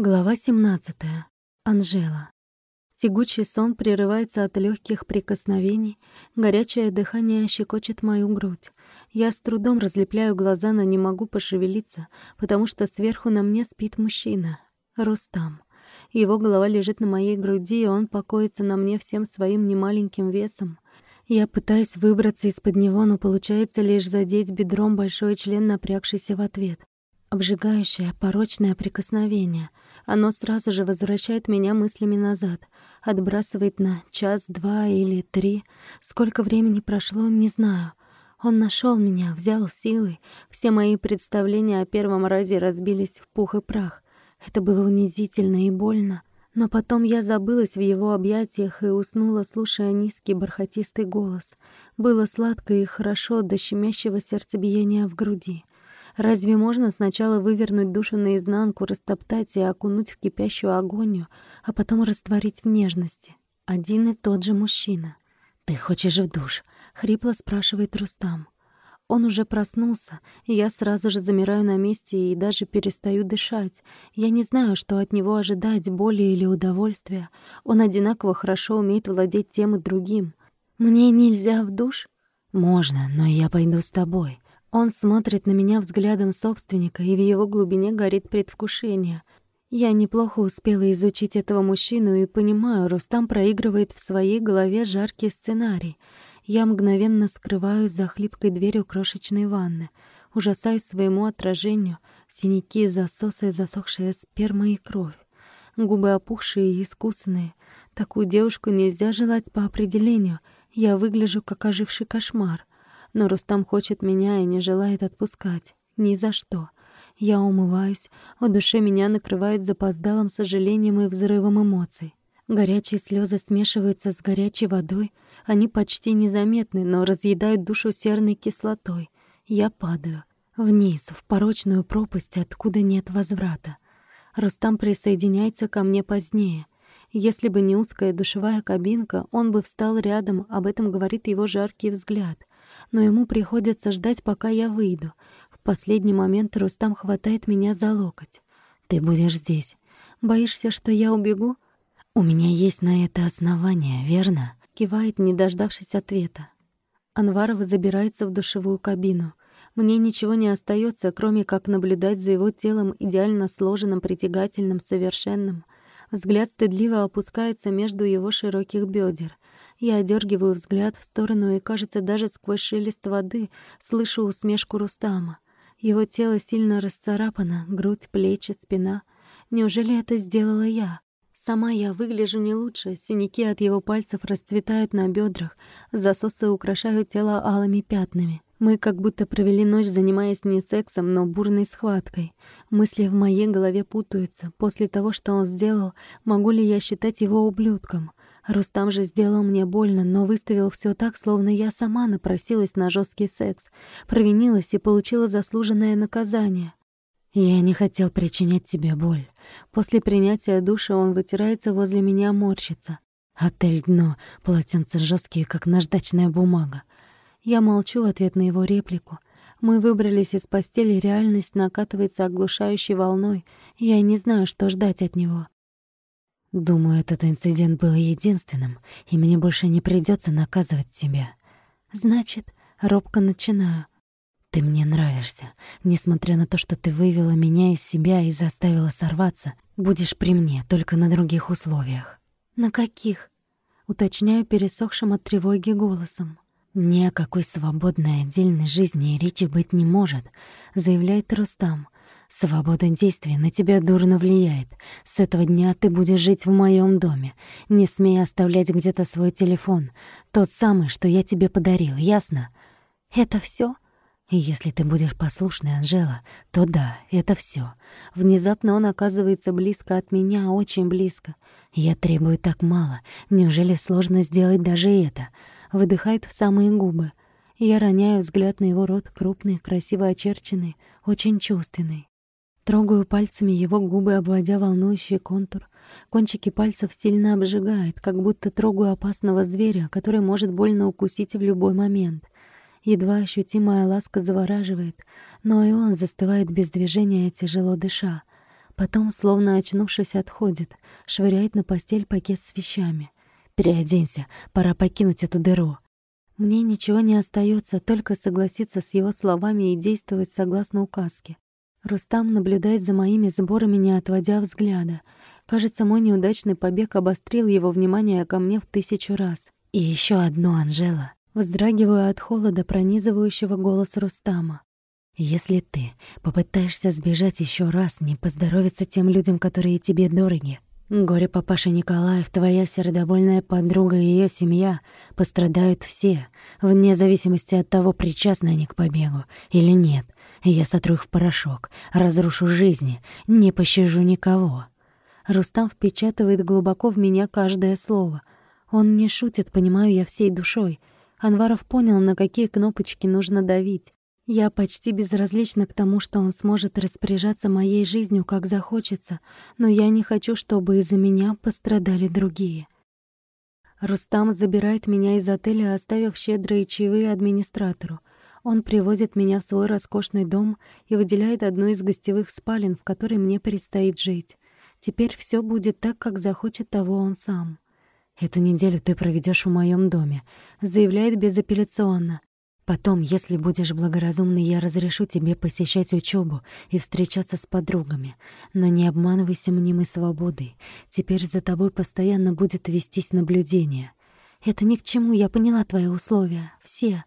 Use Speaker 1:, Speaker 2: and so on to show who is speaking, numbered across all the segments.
Speaker 1: Глава 17. Анжела. Тягучий сон прерывается от легких прикосновений, горячее дыхание щекочет мою грудь. Я с трудом разлепляю глаза, но не могу пошевелиться, потому что сверху на мне спит мужчина. Рустам. Его голова лежит на моей груди, и он покоится на мне всем своим немаленьким весом. Я пытаюсь выбраться из-под него, но получается лишь задеть бедром большой член, напрягшийся в ответ. Обжигающее, порочное прикосновение — оно сразу же возвращает меня мыслями назад, отбрасывает на час, два или три. Сколько времени прошло, не знаю. Он нашел меня, взял силой. Все мои представления о первом разе разбились в пух и прах. Это было унизительно и больно. Но потом я забылась в его объятиях и уснула, слушая низкий бархатистый голос. Было сладко и хорошо до щемящего сердцебиения в груди. Разве можно сначала вывернуть душу наизнанку, растоптать и окунуть в кипящую агонию, а потом растворить в нежности? Один и тот же мужчина. «Ты хочешь в душ?» — хрипло спрашивает Рустам. Он уже проснулся, и я сразу же замираю на месте и даже перестаю дышать. Я не знаю, что от него ожидать, боли или удовольствия. Он одинаково хорошо умеет владеть тем и другим. «Мне нельзя в душ?» «Можно, но я пойду с тобой», он смотрит на меня взглядом собственника, и в его глубине горит предвкушение. Я неплохо успела изучить этого мужчину и понимаю, Рустам проигрывает в своей голове жаркий сценарий. Я мгновенно скрываюсь за хлипкой дверью крошечной ванны. Ужасаюсь своему отражению, синяки, засосы, засохшая сперма и кровь. Губы опухшие и искусанные. Такую девушку нельзя желать по определению. Я выгляжу как оживший кошмар. Но Рустам хочет меня и не желает отпускать. Ни за что. Я умываюсь, в душе меня накрывает запоздалым сожалением и взрывом эмоций. Горячие слезы смешиваются с горячей водой. Они почти незаметны, но разъедают душу серной кислотой. Я падаю. Вниз, в порочную пропасть, откуда нет возврата. Рустам присоединяется ко мне позднее. Если бы не узкая душевая кабинка, он бы встал рядом, об этом говорит его жаркий взгляд но ему приходится ждать, пока я выйду. В последний момент Рустам хватает меня за локоть. «Ты будешь здесь. Боишься, что я убегу?» «У меня есть на это основание, верно?» Кивает, не дождавшись ответа. Анваров забирается в душевую кабину. Мне ничего не остается, кроме как наблюдать за его телом идеально сложенным, притягательным, совершенным. Взгляд стыдливо опускается между его широких бедер — я одергиваю взгляд в сторону и, кажется, даже сквозь шелест воды слышу усмешку Рустама. Его тело сильно расцарапано, грудь, плечи, спина. Неужели это сделала я? Сама я выгляжу не лучше, синяки от его пальцев расцветают на бедрах, засосы украшают тело алыми пятнами. Мы как будто провели ночь, занимаясь не сексом, но бурной схваткой. Мысли в моей голове путаются. После того, что он сделал, могу ли я считать его ублюдком? Рустам же сделал мне больно, но выставил все так, словно я сама напросилась на жесткий секс, провинилась и получила заслуженное наказание. Я не хотел причинять тебе боль. После принятия душа он вытирается возле меня, морщится. Отель дно, полотенца жесткие, как наждачная бумага. Я молчу в ответ на его реплику. Мы выбрались из постели, реальность накатывается оглушающей волной. Я не знаю, что ждать от него. Думаю, этот инцидент был единственным, и мне больше не придется наказывать тебя. Значит, робко начинаю. Ты мне нравишься. Несмотря на то, что ты вывела меня из себя и заставила сорваться, будешь при мне, только на других условиях. На каких? Уточняю пересохшим от тревоги голосом. Ни о какой свободной отдельной жизни и речи быть не может, заявляет Рустам. Свобода действий на тебя дурно влияет. С этого дня ты будешь жить в моем доме. Не смей оставлять где-то свой телефон. Тот самый, что я тебе подарил, ясно? Это все? Если ты будешь послушной, Анжела, то да, это все. Внезапно он оказывается близко от меня, очень близко. Я требую так мало. Неужели сложно сделать даже это? Выдыхает в самые губы. Я роняю взгляд на его рот, крупный, красиво очерченный, очень чувственный. Трогаю пальцами его губы, обводя волнующий контур. Кончики пальцев сильно обжигает, как будто трогаю опасного зверя, который может больно укусить в любой момент. Едва ощутимая ласка завораживает, но и он застывает без движения, тяжело дыша. Потом, словно очнувшись, отходит, швыряет на постель пакет с вещами. «Переоденься, пора покинуть эту дыру». Мне ничего не остается, только согласиться с его словами и действовать согласно указке. Рустам наблюдает за моими сборами, не отводя взгляда. Кажется, мой неудачный побег обострил его внимание ко мне в тысячу раз. И еще одно, Анжела. Вздрагиваю от холода, пронизывающего голос Рустама. Если ты попытаешься сбежать еще раз, не поздоровится тем людям, которые тебе дороги. Горе папаша Николаев, твоя сердобольная подруга и ее семья пострадают все, вне зависимости от того, причастны они к побегу или нет. Я сотру их в порошок, разрушу жизни, не пощажу никого. Рустам впечатывает глубоко в меня каждое слово. Он не шутит, понимаю я всей душой. Анваров понял, на какие кнопочки нужно давить. Я почти безразлична к тому, что он сможет распоряжаться моей жизнью, как захочется, но я не хочу, чтобы из-за меня пострадали другие. Рустам забирает меня из отеля, оставив щедрые чаевые администратору. Он привозит меня в свой роскошный дом и выделяет одну из гостевых спален, в которой мне предстоит жить. Теперь все будет так, как захочет того он сам. «Эту неделю ты проведешь в моем доме», — заявляет безапелляционно. Потом, если будешь благоразумный, я разрешу тебе посещать учебу и встречаться с подругами. Но не обманывайся мнимой свободой. Теперь за тобой постоянно будет вестись наблюдение. Это ни к чему, я поняла твои условия. Все.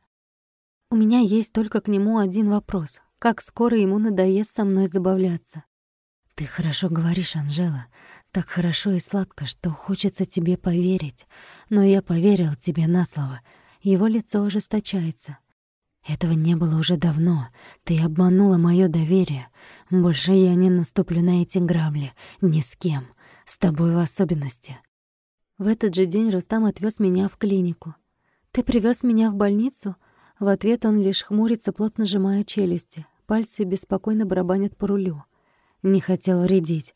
Speaker 1: У меня есть только к нему один вопрос. Как скоро ему надоест со мной забавляться? Ты хорошо говоришь, Анжела. Так хорошо и сладко, что хочется тебе поверить. Но я поверил тебе на слово. Его лицо ожесточается. Этого не было уже давно. Ты обманула моё доверие. Больше я не наступлю на эти грабли. Ни с кем. С тобой в особенности. В этот же день Рустам отвёз меня в клинику. «Ты привёз меня в больницу?» В ответ он лишь хмурится, плотно сжимая челюсти. Пальцы беспокойно барабанят по рулю. Не хотел вредить.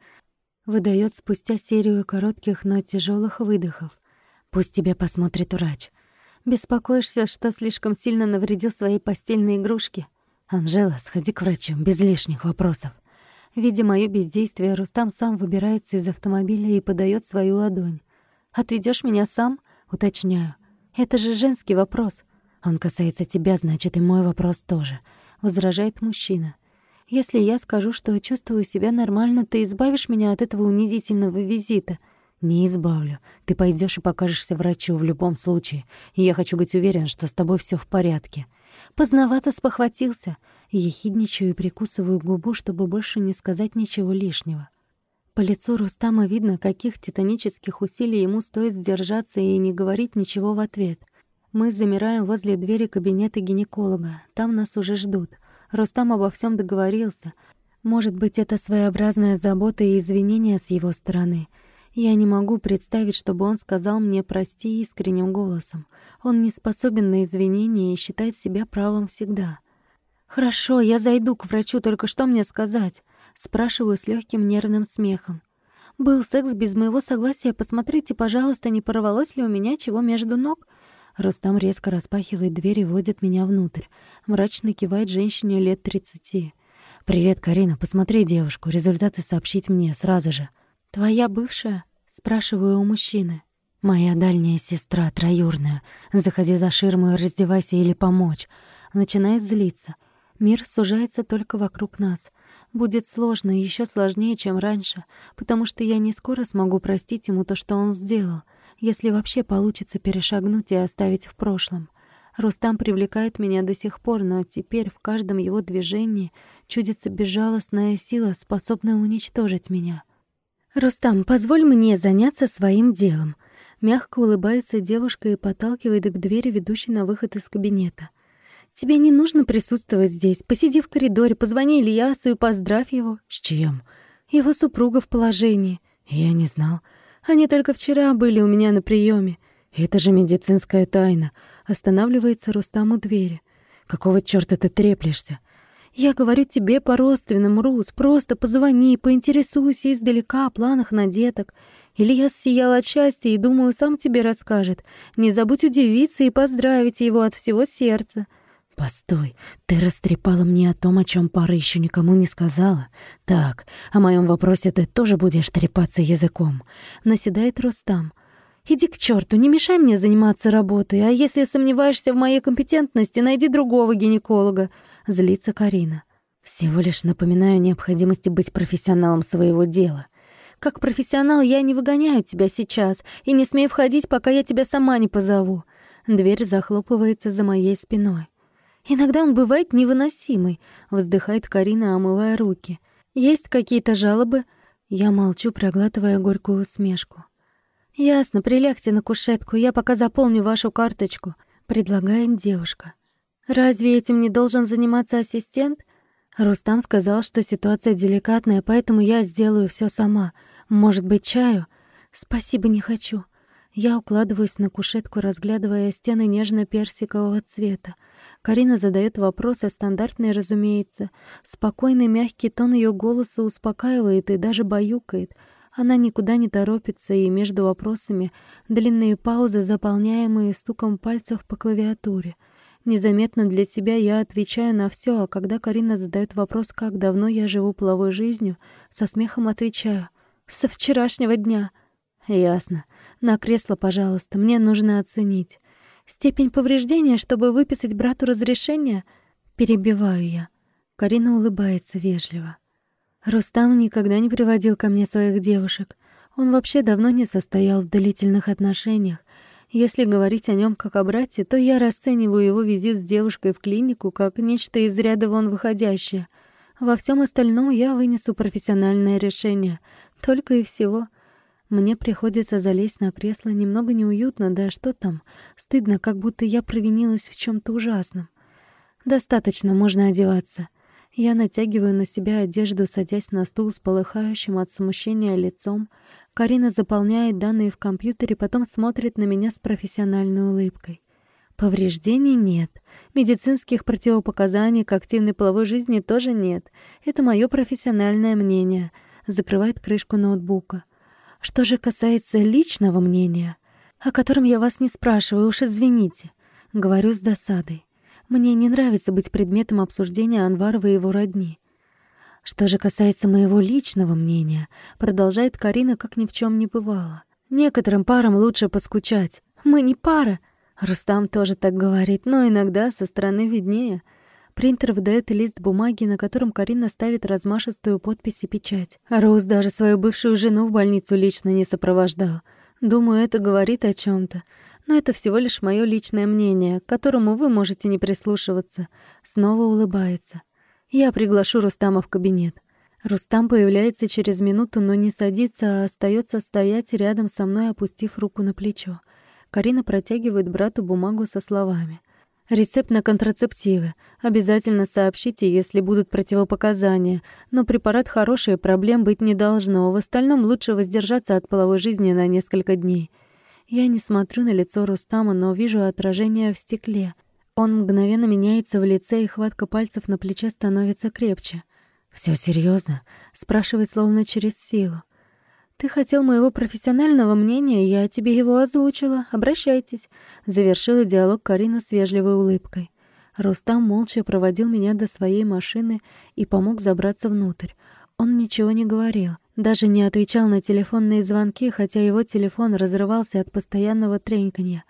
Speaker 1: Выдаёт спустя серию коротких, но тяжёлых выдохов. «Пусть тебя посмотрит врач. Беспокоишься, что слишком сильно навредил своей постельной игрушке? Анжела, сходи к врачу, без лишних вопросов. Видя моё бездействие, Рустам сам выбирается из автомобиля и подает свою ладонь. Отведешь меня сам?» — уточняю. «Это же женский вопрос. Он касается тебя, значит, и мой вопрос тоже», — возражает мужчина. «Если я скажу, что чувствую себя нормально, ты избавишь меня от этого унизительного визита», — «Не избавлю. Ты пойдешь и покажешься врачу в любом случае. И я хочу быть уверен, что с тобой все в порядке». Поздновато спохватился. Ехидничаю и прикусываю губу, чтобы больше не сказать ничего лишнего. По лицу Рустама видно, каких титанических усилий ему стоит сдержаться и не говорить ничего в ответ. Мы замираем возле двери кабинета гинеколога. Там нас уже ждут. Рустам обо всем договорился. Может быть, это своеобразная забота и извинения с его стороны — я не могу представить, чтобы он сказал мне «прости» искренним голосом. Он не способен на извинения и считает себя правым всегда. «Хорошо, я зайду к врачу, только что мне сказать?» Спрашиваю с легким нервным смехом. «Был секс без моего согласия. Посмотрите, пожалуйста, не порвалось ли у меня чего между ног?» Рустам резко распахивает дверь и вводит меня внутрь. Мрачно кивает женщине лет тридцати. «Привет, Карина. Посмотри девушку. Результаты сообщить мне сразу же». «Твоя бывшая?» — спрашиваю у мужчины. «Моя дальняя сестра, троюрная. Заходи за ширму и раздевайся или помочь». Начинает злиться. Мир сужается только вокруг нас. Будет сложно и ещё сложнее, чем раньше, потому что я не скоро смогу простить ему то, что он сделал, если вообще получится перешагнуть и оставить в прошлом. Рустам привлекает меня до сих пор, но теперь в каждом его движении чудится безжалостная сила, способная уничтожить меня. «Рустам, позволь мне заняться своим делом». Мягко улыбается девушка и подталкивает к двери, ведущей на выход из кабинета. «Тебе не нужно присутствовать здесь. Посиди в коридоре, позвони Ильясу и поздравь его». «С чем?» «Его супруга в положении». «Я не знал. Они только вчера были у меня на приеме. Это же медицинская тайна». Останавливается Рустам у двери. «Какого чёрта ты треплешься? Я говорю тебе по-родственному, Рус, просто позвони, поинтересуйся издалека о планах на деток. Илья сиял от счастья и, думаю, сам тебе расскажет. Не забудь удивиться и поздравить его от всего сердца.
Speaker 2: «Постой, ты растрепала мне о том, о чем пара еще никому не сказала. Так, о моем вопросе ты тоже будешь трепаться языком?»
Speaker 1: Наседает Рустам. «Иди к черту, не мешай мне заниматься работой, а если сомневаешься в моей компетентности, найди другого гинеколога», — злится Карина.
Speaker 2: «Всего лишь напоминаю необходимости быть профессионалом своего дела».
Speaker 1: «Как профессионал я не выгоняю тебя сейчас и не смею входить, пока я тебя сама не позову». Дверь захлопывается за моей спиной. Иногда он бывает невыносимый, вздыхает Карина, омывая руки. Есть какие-то жалобы? Я молчу, проглатывая горькую усмешку. Ясно, прилягте на кушетку, я пока заполню вашу карточку, предлагает девушка. Разве этим не должен заниматься ассистент? Рустам сказал, что ситуация деликатная, поэтому я сделаю все сама. Может быть, чаю? Спасибо, не хочу. Я укладываюсь на кушетку, разглядывая стены нежно-персикового цвета. Карина задает вопросы, стандартные, разумеется. Спокойный, мягкий тон ее голоса успокаивает и даже баюкает. Она никуда не торопится, и между вопросами длинные паузы, заполняемые стуком пальцев по клавиатуре. Незаметно для себя я отвечаю на все, а когда Карина задает вопрос, как давно я живу половой жизнью, со смехом отвечаю. «Со вчерашнего дня». «Ясно. На кресло, пожалуйста, мне нужно оценить». Степень повреждения, чтобы выписать брату разрешение? Перебиваю я. Карина улыбается вежливо. Рустам никогда не приводил ко мне своих девушек. Он вообще давно не состоял в длительных отношениях. Если говорить о нем как о брате, то я расцениваю его визит с девушкой в клинику как нечто из ряда вон выходящее. Во всем остальном я вынесу профессиональное решение. Только и всего. Мне приходится залезть на кресло, немного неуютно, да что там, стыдно, как будто я провинилась в чем то ужасном. Достаточно, можно одеваться. Я натягиваю на себя одежду, садясь на стул с полыхающим от смущения лицом. Карина заполняет данные в компьютере, потом смотрит на меня с профессиональной улыбкой. Повреждений нет. Медицинских противопоказаний к активной половой жизни тоже нет. Это мое профессиональное мнение. Закрывает крышку ноутбука. Что же касается личного мнения, о котором я вас не спрашиваю, уж извините, говорю с досадой. Мне не нравится быть предметом обсуждения Анварова и его родни. Что же касается моего личного мнения, продолжает Карина, как ни в чем не бывало. Некоторым парам лучше поскучать. Мы не пара. Рустам тоже так говорит, но иногда со стороны виднее — Принтер выдает лист бумаги, на котором Карина ставит размашистую подпись и печать. Роуз даже свою бывшую жену в больницу лично не сопровождал. Думаю, это говорит о чем то Но это всего лишь мое личное мнение, к которому вы можете не прислушиваться. Снова улыбается. Я приглашу Рустама в кабинет. Рустам появляется через минуту, но не садится, а остается стоять рядом со мной, опустив руку на плечо. Карина протягивает брату бумагу со словами. Рецепт на контрацептивы. Обязательно сообщите, если будут противопоказания. Но препарат хороший, проблем быть не должно. В остальном лучше воздержаться от половой жизни на несколько дней. Я не смотрю на лицо Рустама, но вижу отражение в стекле. Он мгновенно меняется в лице, и хватка пальцев на плече становится крепче. Все серьезно? спрашивает словно через силу. «Ты хотел моего профессионального мнения, я тебе его озвучила. Обращайтесь», — завершила диалог Карина с вежливой улыбкой. Рустам молча проводил меня до своей машины и помог забраться внутрь. Он ничего не говорил, даже не отвечал на телефонные звонки, хотя его телефон разрывался от постоянного треньканья.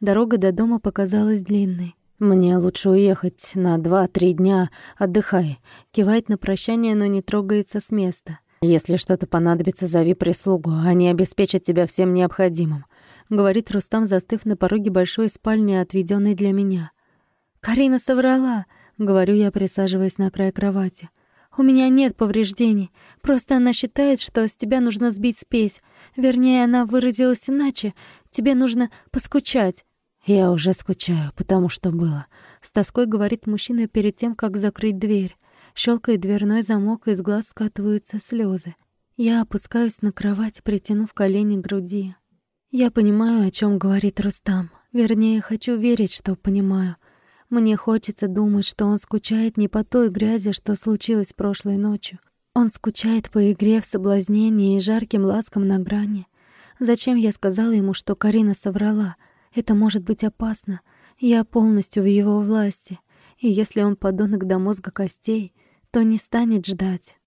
Speaker 1: Дорога до дома показалась длинной. «Мне лучше уехать на два-три дня. Отдыхай». Кивает на прощание, но не трогается с места. «Если что-то понадобится, зови прислугу, они обеспечат тебя всем необходимым», — говорит Рустам, застыв на пороге большой спальни, отведенной для меня. «Карина соврала», — говорю я, присаживаясь на край кровати. «У меня нет повреждений. Просто она считает, что с тебя нужно сбить спесь. Вернее, она выразилась иначе. Тебе нужно поскучать». «Я уже скучаю, потому что было», — с тоской говорит мужчина перед тем, как закрыть дверь. Щелкает дверной замок, и из глаз скатываются слезы. Я опускаюсь на кровать, притянув колени к груди. Я понимаю, о чем говорит Рустам. Вернее, хочу верить, что понимаю. Мне хочется думать, что он скучает не по той грязи, что случилось прошлой ночью. Он скучает по игре в соблазнении и жарким ласкам на грани. Зачем я сказала ему, что Карина соврала? Это может быть опасно. Я полностью в его власти. И если он подонок до мозга костей, то не станет ждать.